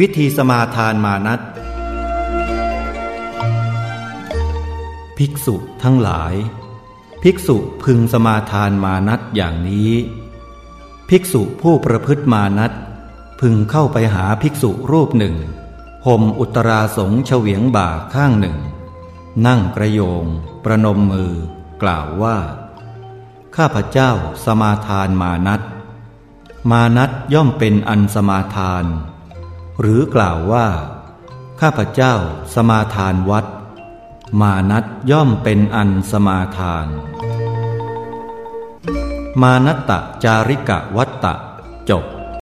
วิธีสมาทานมานัตภิกษุทั้งหลาย ภิกษุพึงสมาทานมานัตอย่างนี้ ภิกษุผู้ประพฤติมานัตพึงเข้าไปหาภิกษุรูปหนึ่งห่มอุตราสงเฉวียงบ่าข้างหนึ่ง นั่งกระโยง ประนมมือ กล่าวว่า ข้าพเจ้าสมาทานมานัตมานัตย่อมเป็นอันสมาทาน หรือกล่าวว่า ข้าพเจ้าสมาทานวัด มานัตย่อมเป็นอันสมาทาน มานัตตจาริกะวัตตะจบ